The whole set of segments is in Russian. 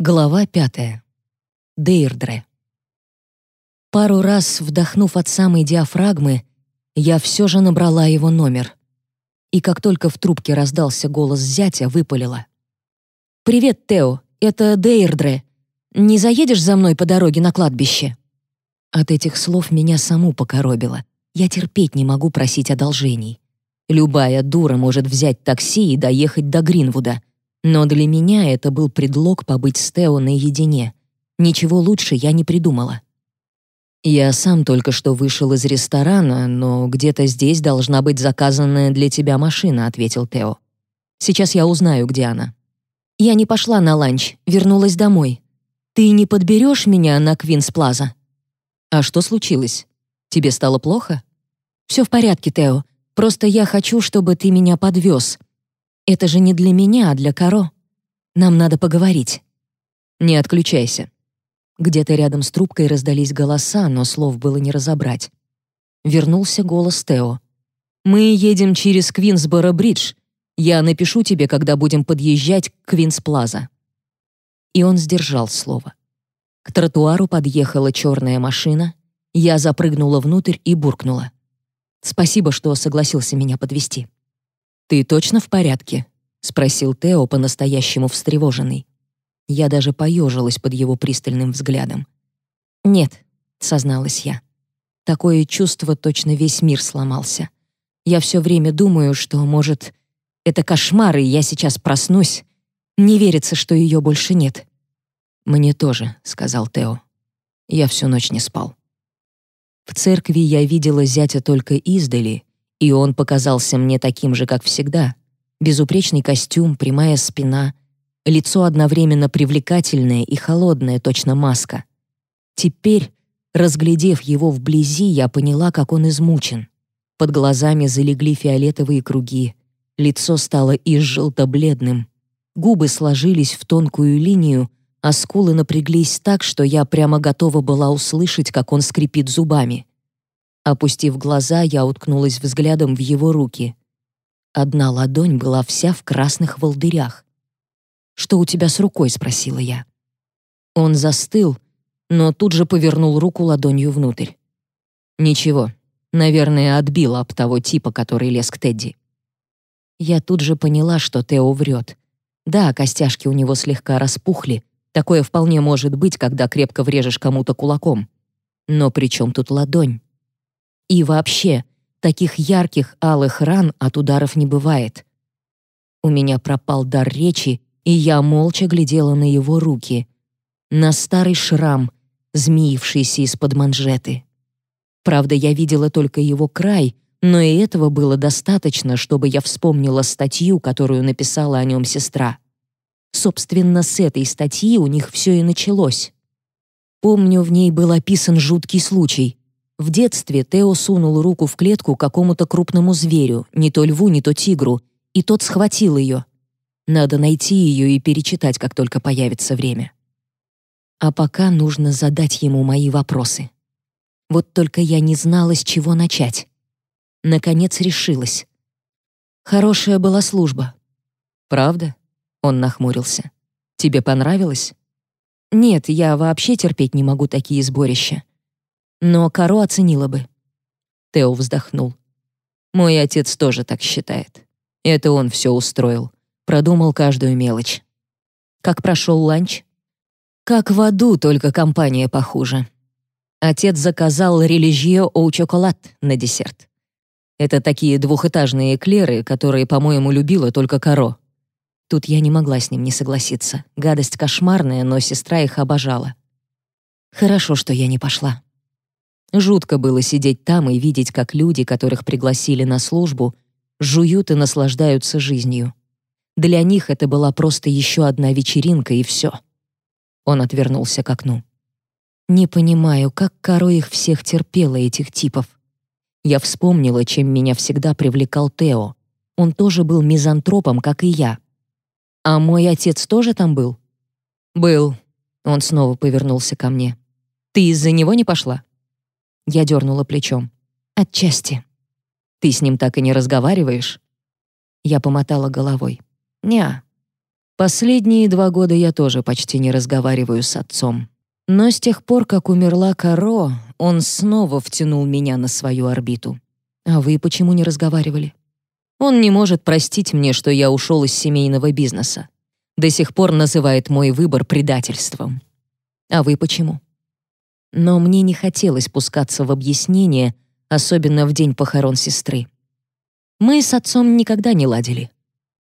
Глава пятая. Дейрдре. Пару раз вдохнув от самой диафрагмы, я все же набрала его номер. И как только в трубке раздался голос зятя, выпалила. «Привет, Тео, это Дейрдре. Не заедешь за мной по дороге на кладбище?» От этих слов меня саму покоробило. Я терпеть не могу просить одолжений. Любая дура может взять такси и доехать до Гринвуда — но для меня это был предлог побыть с Тео наедине. Ничего лучше я не придумала. «Я сам только что вышел из ресторана, но где-то здесь должна быть заказанная для тебя машина», — ответил Тео. «Сейчас я узнаю, где она». «Я не пошла на ланч, вернулась домой. Ты не подберешь меня на Квинс Плаза?» «А что случилось? Тебе стало плохо?» «Все в порядке, Тео. Просто я хочу, чтобы ты меня подвез. Это же не для меня, а для Каро. Нам надо поговорить. Не отключайся. Где-то рядом с трубкой раздались голоса, но слов было не разобрать. Вернулся голос Тео. Мы едем через Квинсборо-бридж. Я напишу тебе, когда будем подъезжать к Квинс-плаза. И он сдержал слово. К тротуару подъехала черная машина. Я запрыгнула внутрь и буркнула: "Спасибо, что согласился меня подвести. «Ты точно в порядке?» — спросил Тео по-настоящему встревоженный. Я даже поежилась под его пристальным взглядом. «Нет», — созналась я. «Такое чувство, точно весь мир сломался. Я все время думаю, что, может, это кошмар, и я сейчас проснусь. Не верится, что ее больше нет». «Мне тоже», — сказал Тео. Я всю ночь не спал. В церкви я видела зятя только издали, и он показался мне таким же, как всегда. Безупречный костюм, прямая спина, лицо одновременно привлекательное и холодное, точно маска. Теперь, разглядев его вблизи, я поняла, как он измучен. Под глазами залегли фиолетовые круги, лицо стало изжелто-бледным, губы сложились в тонкую линию, а скулы напряглись так, что я прямо готова была услышать, как он скрипит зубами. Опустив глаза, я уткнулась взглядом в его руки. Одна ладонь была вся в красных волдырях. «Что у тебя с рукой?» — спросила я. Он застыл, но тут же повернул руку ладонью внутрь. «Ничего, наверное, отбила об того типа, который лез к Тедди». Я тут же поняла, что Тео врет. Да, костяшки у него слегка распухли. Такое вполне может быть, когда крепко врежешь кому-то кулаком. Но при чем тут ладонь? И вообще, таких ярких алых ран от ударов не бывает. У меня пропал дар речи, и я молча глядела на его руки, на старый шрам, змеившийся из-под манжеты. Правда, я видела только его край, но и этого было достаточно, чтобы я вспомнила статью, которую написала о нем сестра. Собственно, с этой статьи у них все и началось. Помню, в ней был описан жуткий случай. В детстве Тео сунул руку в клетку какому-то крупному зверю, не то льву, не то тигру, и тот схватил ее. Надо найти ее и перечитать, как только появится время. А пока нужно задать ему мои вопросы. Вот только я не знала, с чего начать. Наконец решилась. Хорошая была служба. Правда? Он нахмурился. Тебе понравилось? Нет, я вообще терпеть не могу такие сборища но Каро оценила бы. Тео вздохнул. Мой отец тоже так считает. Это он все устроил, продумал каждую мелочь. Как прошел ланч? Как в аду, только компания похуже. Отец заказал религио оу чоколад на десерт. Это такие двухэтажные эклеры, которые, по-моему, любила только Каро. Тут я не могла с ним не согласиться. Гадость кошмарная, но сестра их обожала. Хорошо, что я не пошла. Жутко было сидеть там и видеть, как люди, которых пригласили на службу, жуют и наслаждаются жизнью. Для них это была просто еще одна вечеринка и все. Он отвернулся к окну. Не понимаю, как Каро их всех терпела, этих типов. Я вспомнила, чем меня всегда привлекал Тео. Он тоже был мизантропом, как и я. А мой отец тоже там был? Был. Он снова повернулся ко мне. Ты из-за него не пошла? Я дернула плечом. Отчасти. Ты с ним так и не разговариваешь? Я помотала головой. Неа. Последние два года я тоже почти не разговариваю с отцом. Но с тех пор, как умерла Каро, он снова втянул меня на свою орбиту. А вы почему не разговаривали? Он не может простить мне, что я ушел из семейного бизнеса. До сих пор называет мой выбор предательством. А вы почему? Но мне не хотелось пускаться в объяснение, особенно в день похорон сестры. Мы с отцом никогда не ладили.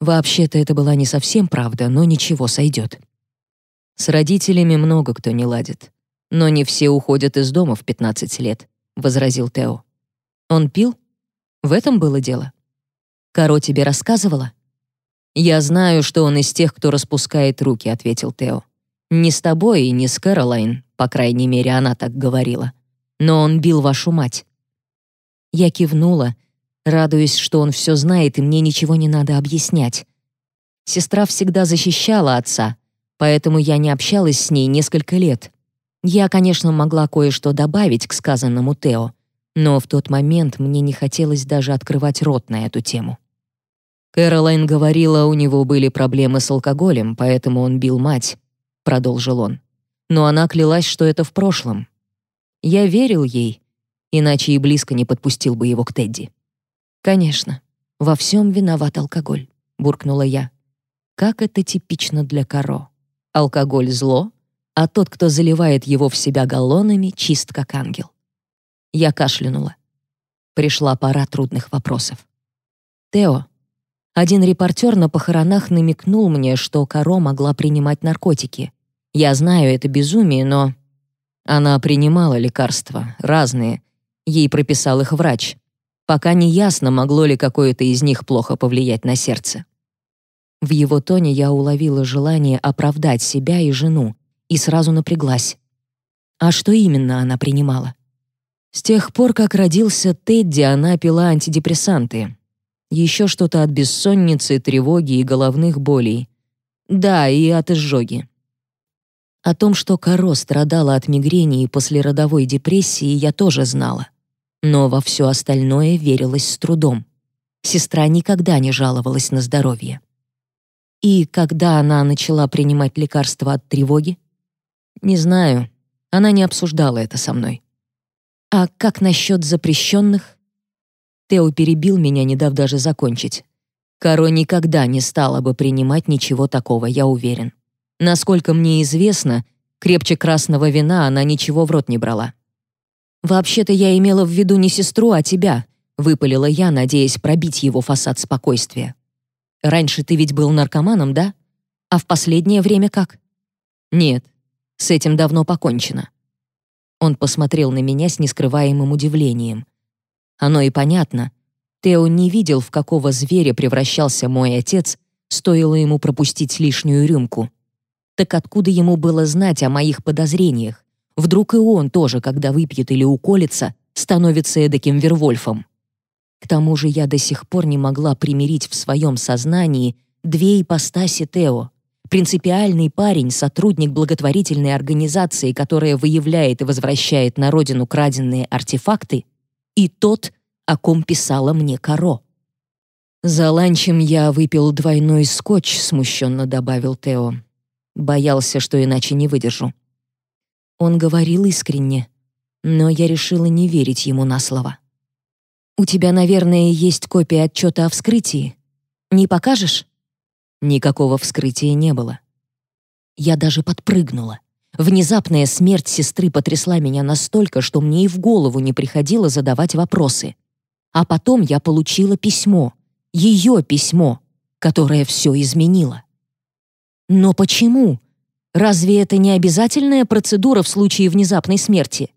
Вообще-то это была не совсем правда, но ничего, сойдет. С родителями много кто не ладит. Но не все уходят из дома в 15 лет, возразил Тео. Он пил? В этом было дело. Каро тебе рассказывала? Я знаю, что он из тех, кто распускает руки, ответил Тео. Не с тобой и не с Кэролайн, по крайней мере, она так говорила. Но он бил вашу мать. Я кивнула, радуясь, что он все знает и мне ничего не надо объяснять. Сестра всегда защищала отца, поэтому я не общалась с ней несколько лет. Я, конечно, могла кое-что добавить к сказанному Тео, но в тот момент мне не хотелось даже открывать рот на эту тему. Кэролайн говорила, у него были проблемы с алкоголем, поэтому он бил мать, продолжил он. Но она клялась, что это в прошлом. Я верил ей, иначе и близко не подпустил бы его к Тедди. Конечно, во всем виноват алкоголь, буркнула я. Как это типично для Каро. Алкоголь зло, а тот, кто заливает его в себя галлонами, чист как ангел. Я кашлянула. Пришла пора трудных вопросов. Тео, один репортер на похоронах намекнул мне, что Каро могла принимать наркотики. Я знаю, это безумие, но... Она принимала лекарства, разные. Ей прописал их врач. Пока не ясно, могло ли какое-то из них плохо повлиять на сердце. В его тоне я уловила желание оправдать себя и жену и сразу напряглась. А что именно она принимала? С тех пор, как родился Тедди, она пила антидепрессанты, еще что-то от бессонницы, тревоги и головных болей. Да, и от изжоги. О том, что Каро страдала от мигрени и послеродовой депрессии, я тоже знала. Но во все остальное верилась с трудом. Сестра никогда не жаловалась на здоровье. И когда она начала принимать лекарства от тревоги? Не знаю. Она не обсуждала это со мной. А как насчет запрещенных? Тео перебил меня, не дав даже закончить. Каро никогда не стала бы принимать ничего такого, я уверен. Насколько мне известно, крепче красного вина она ничего в рот не брала. «Вообще-то я имела в виду не сестру, а тебя», — выпалила я, надеясь пробить его фасад спокойствия. «Раньше ты ведь был наркоманом, да? А в последнее время как?» «Нет, с этим давно покончено». Он посмотрел на меня с нескрываемым удивлением. Оно и понятно. Тео не видел, в какого зверя превращался мой отец, стоило ему пропустить лишнюю рюмку. Так откуда ему было знать о моих подозрениях? Вдруг и он тоже, когда выпьет или уколется, становится эдаким Вервольфом. К тому же я до сих пор не могла примирить в своем сознании две ипостаси Тео. Принципиальный парень, сотрудник благотворительной организации, которая выявляет и возвращает на родину краденные артефакты, и тот, о ком писала мне Каро. «За ланчем я выпил двойной скотч», — смущенно добавил Тео. Боялся, что иначе не выдержу. Он говорил искренне, но я решила не верить ему на слово. «У тебя, наверное, есть копия отчета о вскрытии. Не покажешь?» Никакого вскрытия не было. Я даже подпрыгнула. Внезапная смерть сестры потрясла меня настолько, что мне и в голову не приходило задавать вопросы. А потом я получила письмо, ее письмо, которое все изменило. Но почему? Разве это не обязательная процедура в случае внезапной смерти?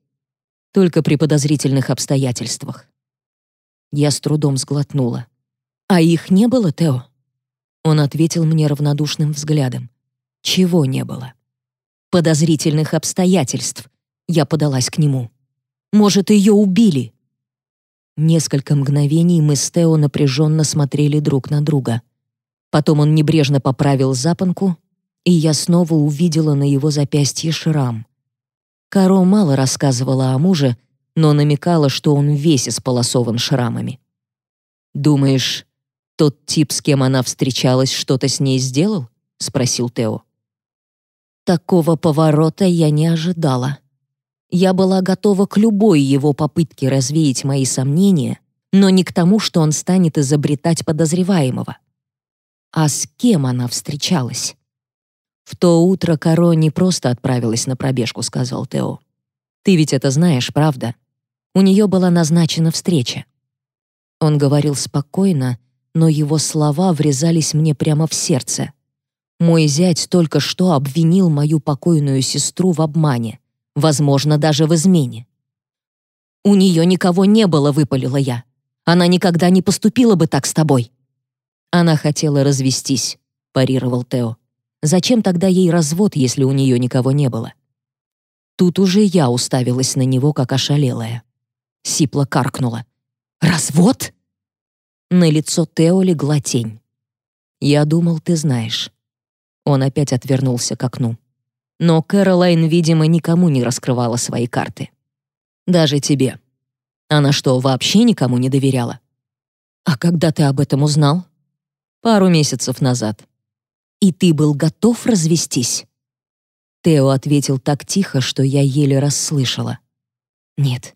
Только при подозрительных обстоятельствах. Я с трудом сглотнула. А их не было, Тео? Он ответил мне равнодушным взглядом. Чего не было? подозрительных обстоятельств. Я подалась к нему. Может, ее убили? Несколько мгновений мы с Тео напряженно смотрели друг на друга. Потом он небрежно поправил запонку, и я снова увидела на его запястье шрам. Каро мало рассказывала о муже, но намекала, что он весь исполосован шрамами. «Думаешь, тот тип, с кем она встречалась, что-то с ней сделал?» — спросил Тео. Такого поворота я не ожидала. Я была готова к любой его попытке развеять мои сомнения, но не к тому, что он станет изобретать подозреваемого. А с кем она встречалась? В то утро Каро не просто отправилась на пробежку, сказал Тео. Ты ведь это знаешь, правда? У нее была назначена встреча. Он говорил спокойно, но его слова врезались мне прямо в сердце. Мой зять только что обвинил мою покойную сестру в обмане, возможно, даже в измене. «У нее никого не было», — выпалила я. «Она никогда не поступила бы так с тобой». «Она хотела развестись», — парировал Тео. «Зачем тогда ей развод, если у нее никого не было?» Тут уже я уставилась на него, как ошалелая. Сипла каркнула. «Развод?» На лицо Тео легла тень. «Я думал, ты знаешь». Он опять отвернулся к окну. Но Кэролайн, видимо, никому не раскрывала свои карты. Даже тебе. Она что, вообще никому не доверяла? А когда ты об этом узнал? Пару месяцев назад. И ты был готов развестись? Тео ответил так тихо, что я еле расслышала. Нет.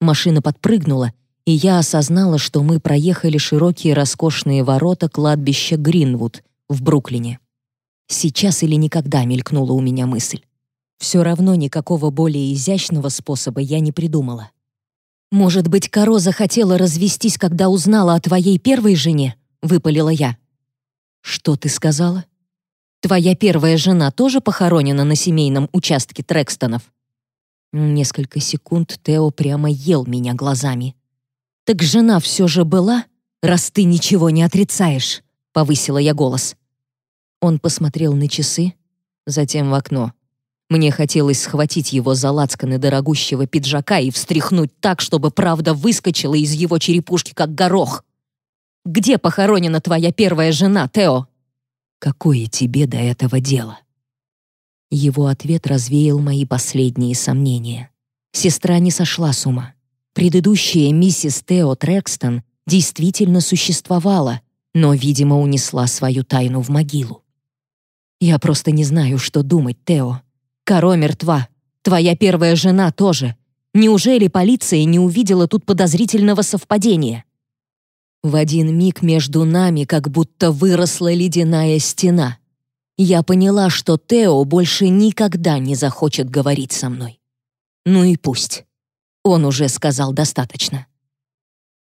Машина подпрыгнула, и я осознала, что мы проехали широкие роскошные ворота кладбища Гринвуд в Бруклине. Сейчас или никогда мелькнула у меня мысль. Все равно никакого более изящного способа я не придумала. «Может быть, Каро захотела развестись, когда узнала о твоей первой жене?» — выпалила я. «Что ты сказала?» Твоя первая жена тоже похоронена на семейном участке Трекстонов?» Несколько секунд Тео прямо ел меня глазами. «Так жена все же была, раз ты ничего не отрицаешь», — повысила я голос. Он посмотрел на часы, затем в окно. Мне хотелось схватить его за лацканы дорогущего пиджака и встряхнуть так, чтобы правда выскочила из его черепушки, как горох. «Где похоронена твоя первая жена, Тео?» Какое тебе до этого дело?» Его ответ развеял мои последние сомнения. Сестра не сошла с ума. Предыдущая миссис Тео Трекстон действительно существовала, но, видимо, унесла свою тайну в могилу. «Я просто не знаю, что думать, Тео. Каро мертва. Твоя первая жена тоже. Неужели полиция не увидела тут подозрительного совпадения?» В один миг между нами как будто выросла ледяная стена. Я поняла, что Тео больше никогда не захочет говорить со мной. Ну и пусть. Он уже сказал достаточно.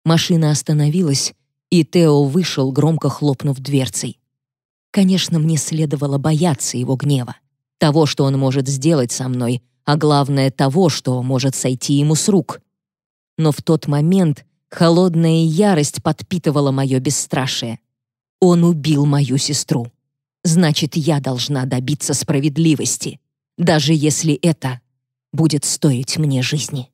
Машина остановилась, и Тео вышел, громко хлопнув дверцей. Конечно, мне следовало бояться его гнева, того, что он может сделать со мной, а главное того, что может сойти ему с рук. Но в тот момент Холодная ярость подпитывала мое бесстрашие. Он убил мою сестру. Значит, я должна добиться справедливости, даже если это будет стоить мне жизни.